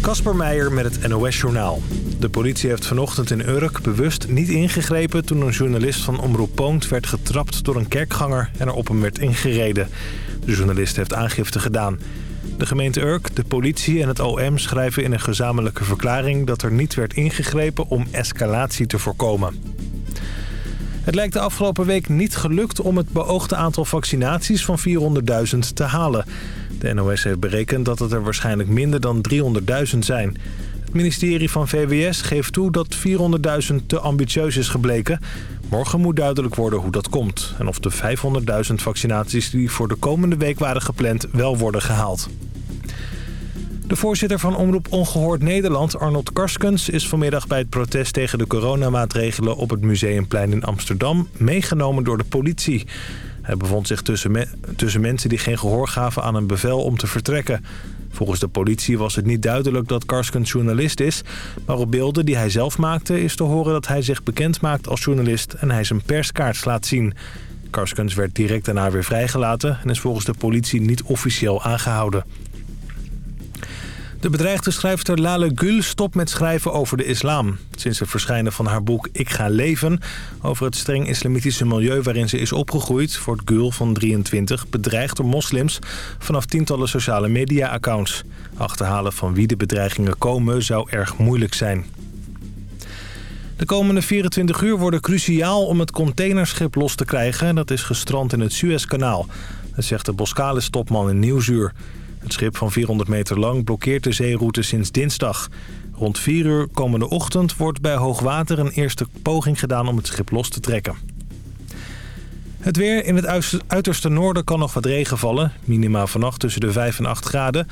Kasper Meijer met het NOS-journaal. De politie heeft vanochtend in Urk bewust niet ingegrepen... toen een journalist van Omroep Poont werd getrapt door een kerkganger... en er op hem werd ingereden. De journalist heeft aangifte gedaan. De gemeente Urk, de politie en het OM schrijven in een gezamenlijke verklaring... dat er niet werd ingegrepen om escalatie te voorkomen. Het lijkt de afgelopen week niet gelukt om het beoogde aantal vaccinaties van 400.000 te halen. De NOS heeft berekend dat het er waarschijnlijk minder dan 300.000 zijn. Het ministerie van VWS geeft toe dat 400.000 te ambitieus is gebleken. Morgen moet duidelijk worden hoe dat komt. En of de 500.000 vaccinaties die voor de komende week waren gepland wel worden gehaald. De voorzitter van Omroep Ongehoord Nederland, Arnold Karskens... is vanmiddag bij het protest tegen de coronamaatregelen op het Museumplein in Amsterdam... meegenomen door de politie. Hij bevond zich tussen, tussen mensen die geen gehoor gaven aan een bevel om te vertrekken. Volgens de politie was het niet duidelijk dat Karskens journalist is... maar op beelden die hij zelf maakte is te horen dat hij zich bekend maakt als journalist... en hij zijn perskaart laat zien. Karskens werd direct daarna weer vrijgelaten... en is volgens de politie niet officieel aangehouden. De bedreigde schrijfster Lale Gül stopt met schrijven over de islam. Sinds het verschijnen van haar boek Ik ga leven... over het streng islamitische milieu waarin ze is opgegroeid... wordt Gül van 23 bedreigd door moslims... vanaf tientallen sociale media-accounts. Achterhalen van wie de bedreigingen komen zou erg moeilijk zijn. De komende 24 uur worden cruciaal om het containerschip los te krijgen. Dat is gestrand in het Suezkanaal. Dat zegt de Boskalis-topman in Nieuwsuur. Het schip van 400 meter lang blokkeert de zeeroute sinds dinsdag. Rond 4 uur komende ochtend wordt bij hoogwater een eerste poging gedaan om het schip los te trekken. Het weer in het uiterste noorden kan nog wat regen vallen. Minima vannacht tussen de 5 en 8 graden.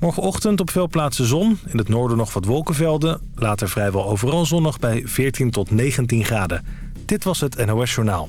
Morgenochtend op veel plaatsen zon. In het noorden nog wat wolkenvelden. Later vrijwel overal zonnig bij 14 tot 19 graden. Dit was het NOS Journaal.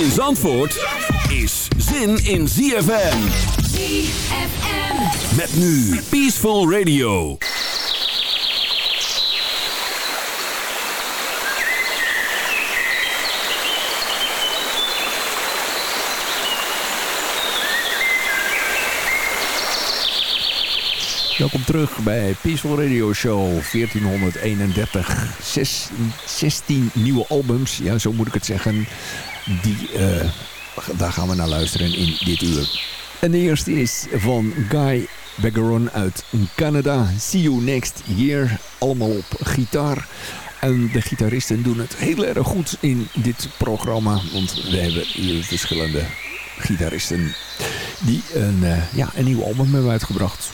In Zandvoort is zin in ZFM. ZFM. Met nu Peaceful Radio. Welkom terug bij Peaceful Radio Show 1431. 16 nieuwe albums, ja zo moet ik het zeggen. Die, uh, daar gaan we naar luisteren in dit uur. En de eerste is van Guy Begaron uit Canada. See you next year. Allemaal op gitaar. En de gitaristen doen het heel erg goed in dit programma. Want we hebben hier verschillende gitaristen die een, uh, ja, een nieuw album hebben uitgebracht.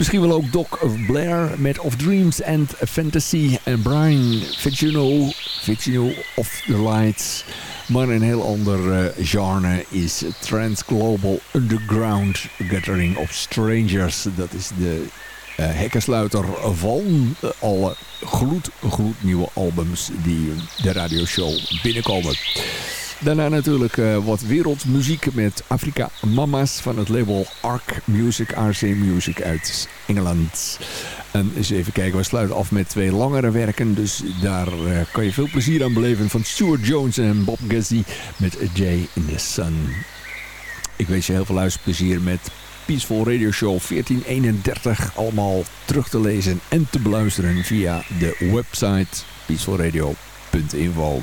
Misschien wel ook Doc Blair met Of Dreams and Fantasy. En Brian Ficino, Ficino of the Lights. Maar een heel ander uh, genre is Trans Global Underground Gathering of Strangers. Dat is de uh, hekkensluiter van uh, alle gloed, gloednieuwe albums die de radioshow binnenkomen. Daarna natuurlijk uh, wat wereldmuziek met Afrika Mamas van het label Arc Music, RC Music uit Engeland. En eens even kijken, we sluiten af met twee langere werken. Dus daar uh, kan je veel plezier aan beleven van Stuart Jones en Bob Guzzi met A Day in the Sun. Ik wens je heel veel luisterplezier met Peaceful Radio Show 1431. Allemaal terug te lezen en te beluisteren via de website peacefulradio.info.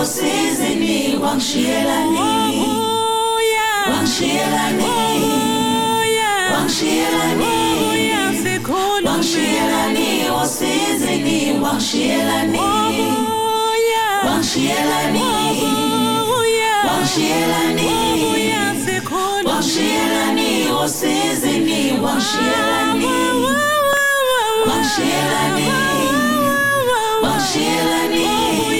osizini wangishiyelani wangishiyelani wangishiyelani wangishiyelani osizini wangishiyelani wangishiyelani wangishiyelani wangishiyelani osizini wangishiyelani wangishiyelani wangishiyelani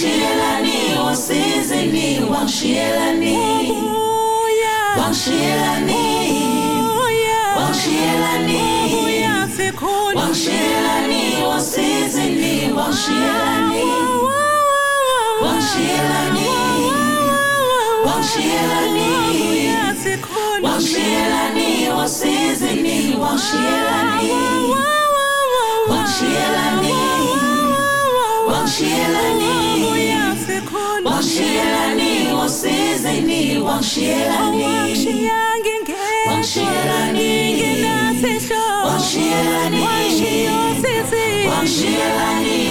Wangshilani, oh Sizini, Wangshilani. Oh, yeah. Wangshilani. Oh, yeah. Wangshilani. Oh, yeah. Wangshilani, oh Sizini, Wangshilani. Wangshilani. Wangshilani. Wangshilani, oh Sizini, Wangshilani. Wangshilani washielani washielani wasizeni washielani washielani ngenasisho washielani washielani washielani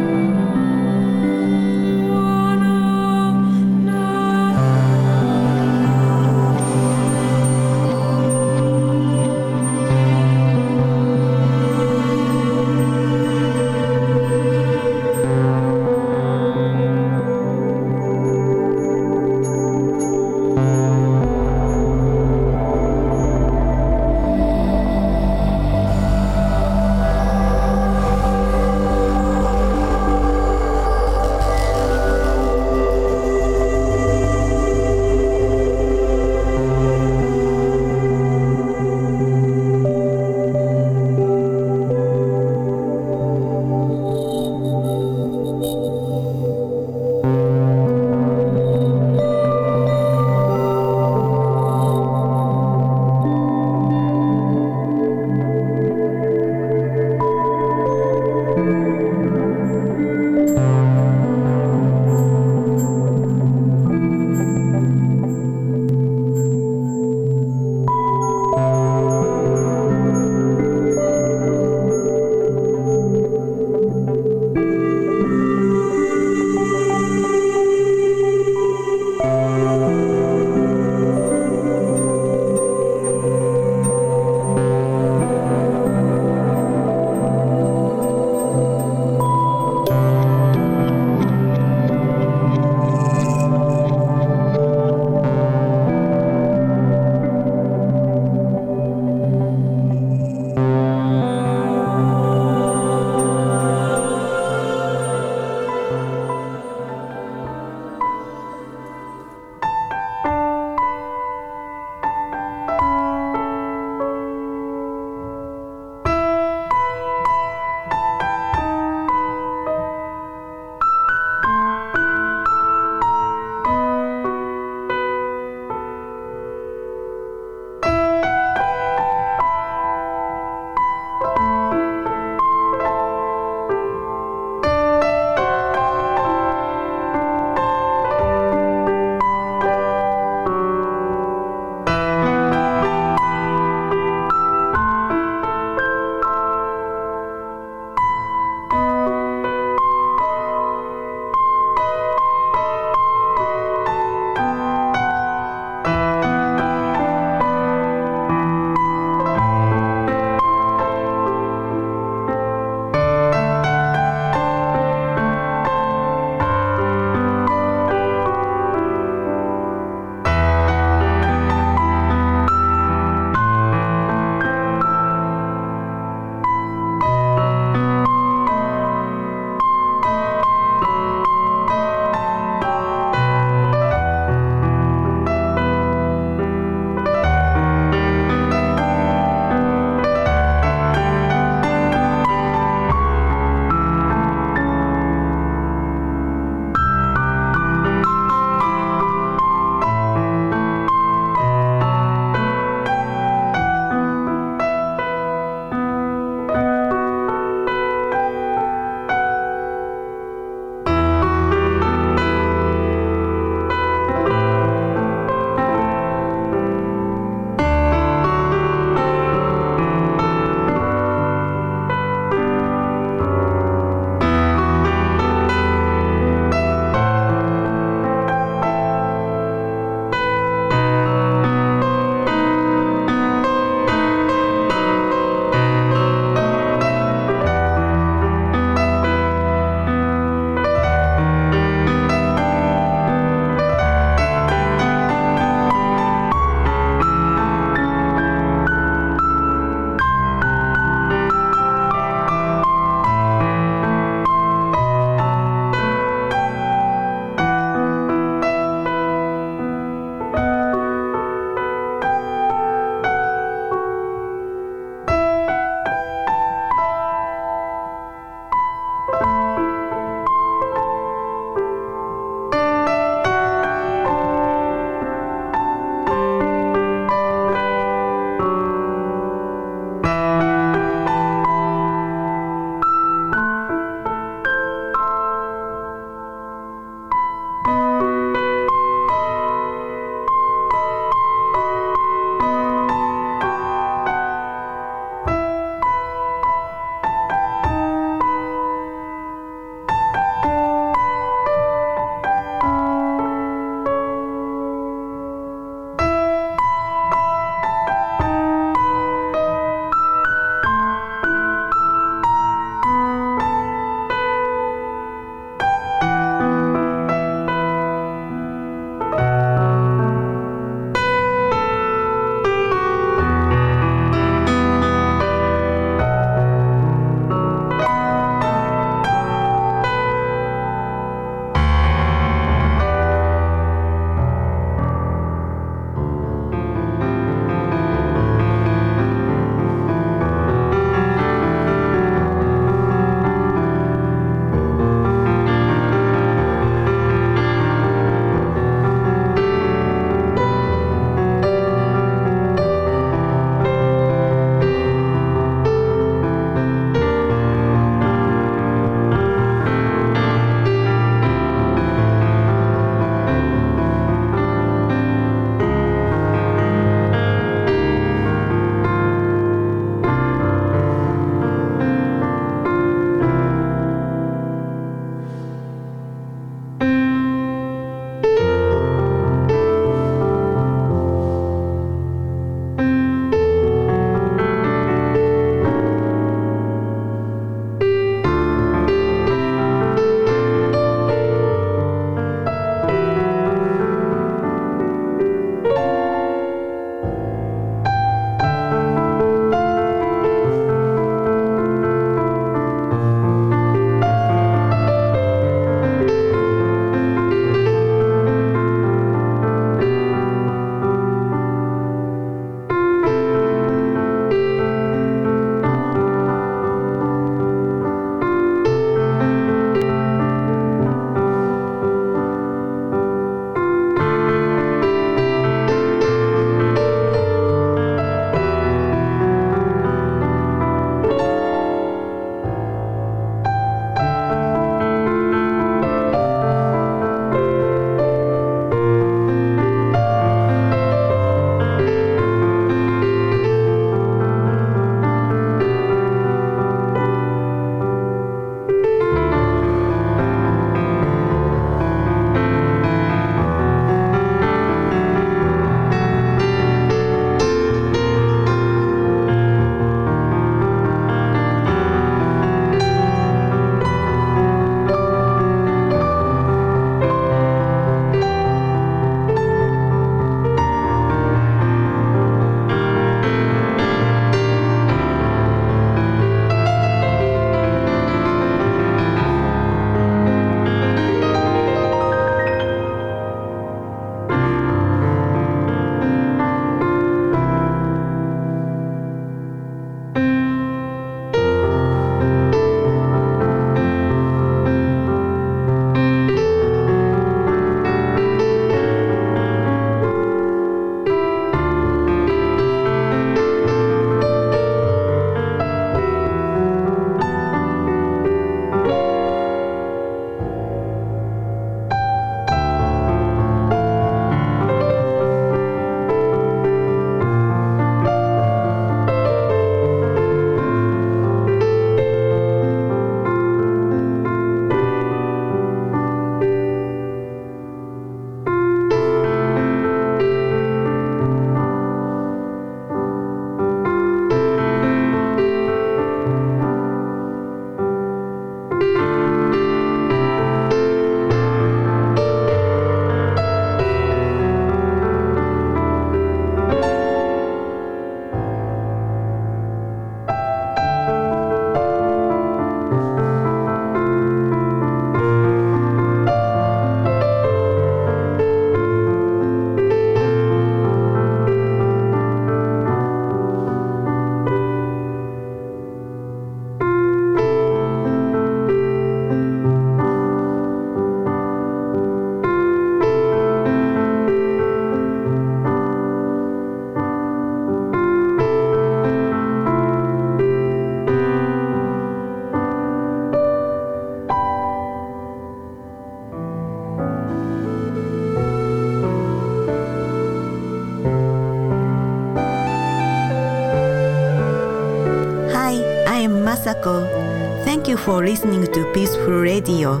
for listening to Peaceful Radio.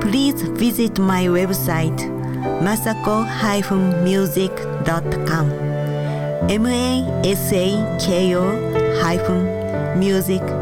Please visit my website masako-music.com. M-A-S-A-K-O-music.com.